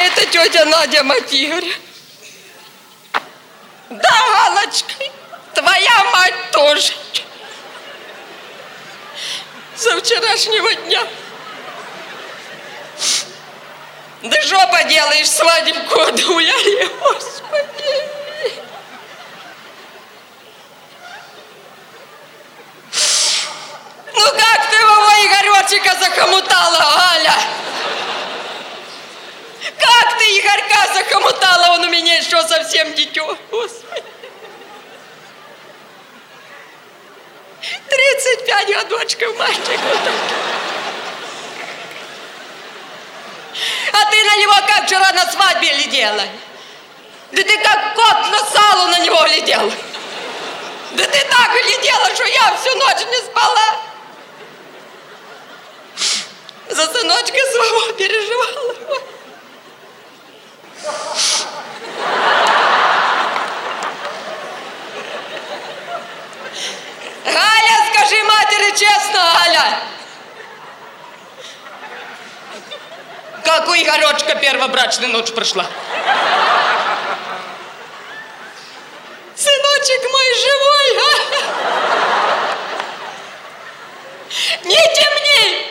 Это тетя Надя, мать Игоря. Да, Галочка, твоя мать тоже. Со вчерашнего дня. Да что поделаешь, свадебку отгуляли, Господи. Ну как ты его Игоречика захомутала, Галя? Как ты Игорька захомутала, он у меня совсем дитё. Господи. 35 годочков мальчик. А ты на него как вчера на свадьбе глядела? Да ты как кот на салу на него глядел. Да ты так глядела, что я всю ночь не спала. За сыночка своего переживала. Галя, скажи матери честно, Галя. Как у Игоречка первобрачная ночь прошла? Сыночек мой живой, а? Не темни!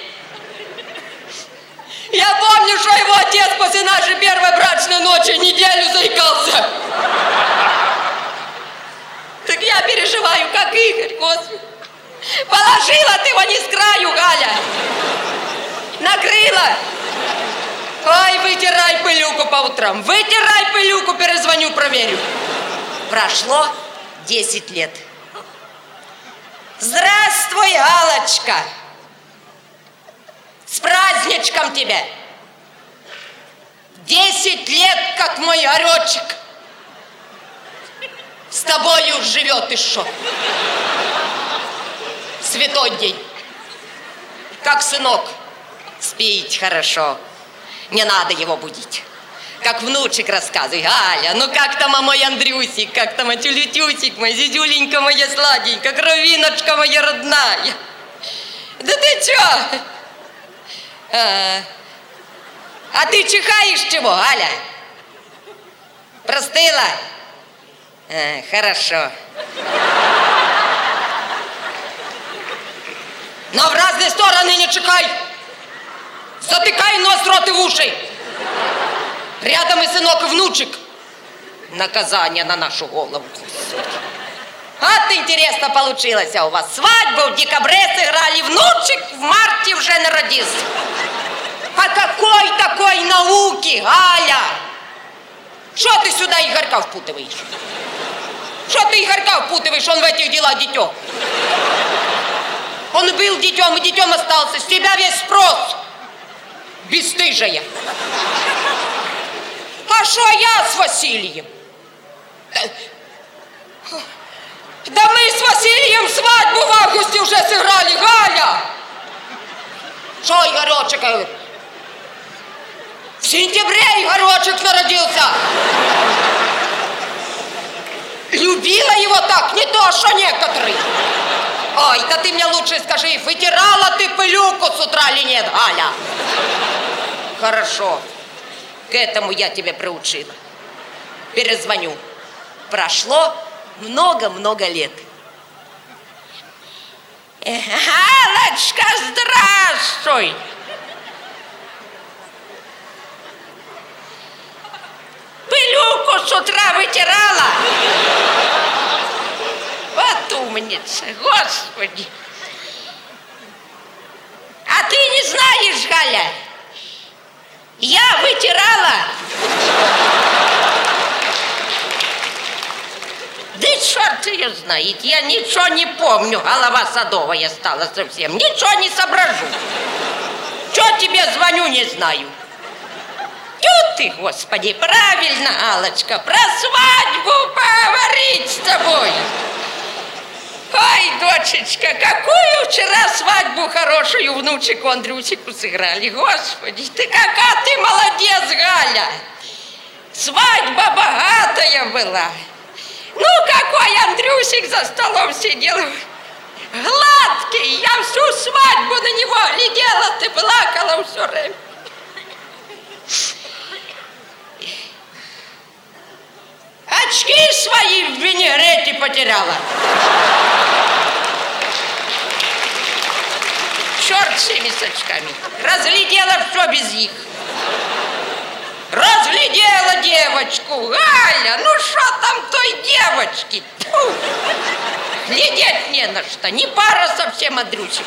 Я помню, что его отец после нашей первой брачной ночи неделю заикался. Так я переживаю, как Игорь, Господи. Положила ты его не с краю, Галя. Накрыла. Ой, вытирай пылюку по утрам. Вытирай пылюку, перезвоню, проверю. Прошло 10 лет. Здравствуй, Галочка. С праздничком тебя. Десять лет, как мой оречек. С тобою живет еще. Святой день. Как сынок. Спить хорошо. Не надо его будить. Как внучек рассказывай. Галя, ну как там а мой Андрюсик, как там а тюлютюсик мой, зизюленька моя сладенькая, кровиночка моя родная. Да ты чё? А, а ты чихаешь чего, Галя? Простыла? А, хорошо. Но в разные стороны не чихай. Затыкай нос, рот и уши. Рядом и сынок, и внучек. Наказание на нашу голову. Вот интересно получилось а у вас. Свадьбу в декабре сыграли, внучек в марте уже народился. По какой такой науке, Галя? Что ты сюда Игорька впутываешь? Что ты Игорька впутываешь, он в этих дела дитё? Он был детем и детем остался. С тебя весь спрос. Бесстыжая. А что я с Василием? Да, мы с Василием свадьбу в августе уже сыграли, Галя! Что Игоречек говорит? В сентябре Игоречек народился. Любила его так, не то, что некоторые. Ой, да ты мне лучше скажи, вытирала ты пылюку с утра или нет, Галя? Хорошо. К этому я тебя приучила. Перезвоню. Прошло много-много лет. Галочка, здравствуй! Пылюку с утра вытирала. Умница, господи. А ты не знаешь, Галя, я вытирала. Да черт ее знает, я ничего не помню. Голова садовая стала совсем. Ничего не соображу. Что тебе звоню, не знаю. Тю ты, господи, правильно, Алочка, про свадьбу поговорить с тобой. Ай, дочечка, какую вчера свадьбу хорошую внучек Андрюсику сыграли. Господи, ты какая ты молодец, Галя. Свадьба богатая была. Ну, какой Андрюсик за столом сидел. Гладкий, я всю свадьбу на него глядела, ты плакала все время. Очки свои в винегрете потеряла. Черт с сачками. Разглядела все без них. Разглядела девочку. Галя, ну что там той девочки? Тьфу. Глядеть не на что. Не пара совсем, Андрюсик.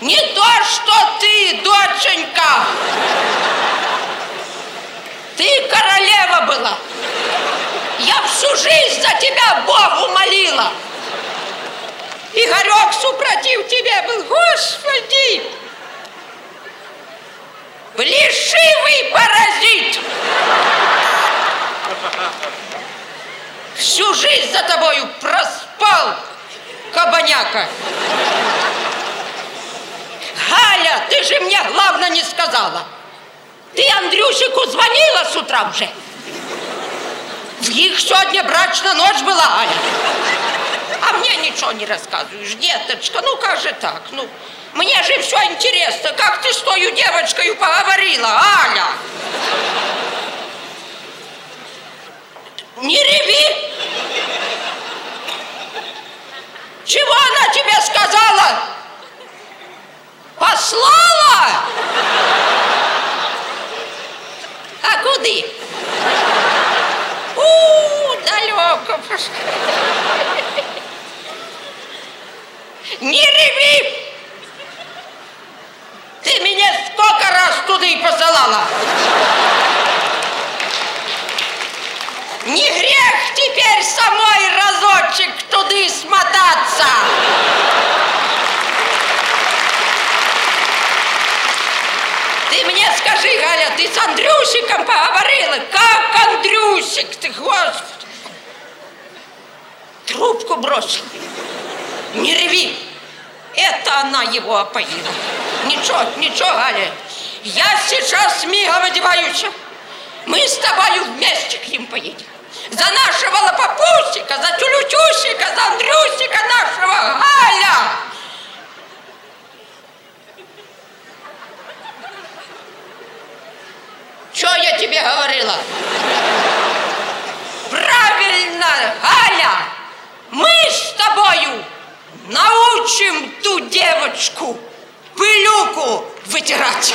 Не то, что ты, доченька. Ты королева была. Я всю жизнь за тебя Богу молила. Игорек супротив тебе был. Господи! Плешивый паразит! Всю жизнь за тобою проспал, кабаняка. Галя, ты же мне главное не сказала. Ты Андрюшику звонила с утра уже? В их сегодня брачная ночь была, Галя. А мне ничего не рассказываешь, деточка, ну как же так, ну... Мне же все интересно, как ты с той девочкой поговорила, Аля? Не реви! Чего она тебе сказала? Послала? А куды? У, далеко. Не реви! Ты меня сколько раз туда и посылала? Не грех теперь самой разочек туда смотаться. Ты мне скажи, Галя, ты с Андрюсиком поговорила? Как Андрюсик ты, Господи? Трубку бросил. Не реви. Это она его опоила. Ничего, ничего, Галя. Я сейчас мигом одеваюсь. Мы с тобою вместе к ним поедем. За нашего лопопусика, за тюлютюсика, за Андрюсика нашего, Галя! Что я тебе говорила? Галя! Мы с тобою научим ту девочку пылюку вытирать.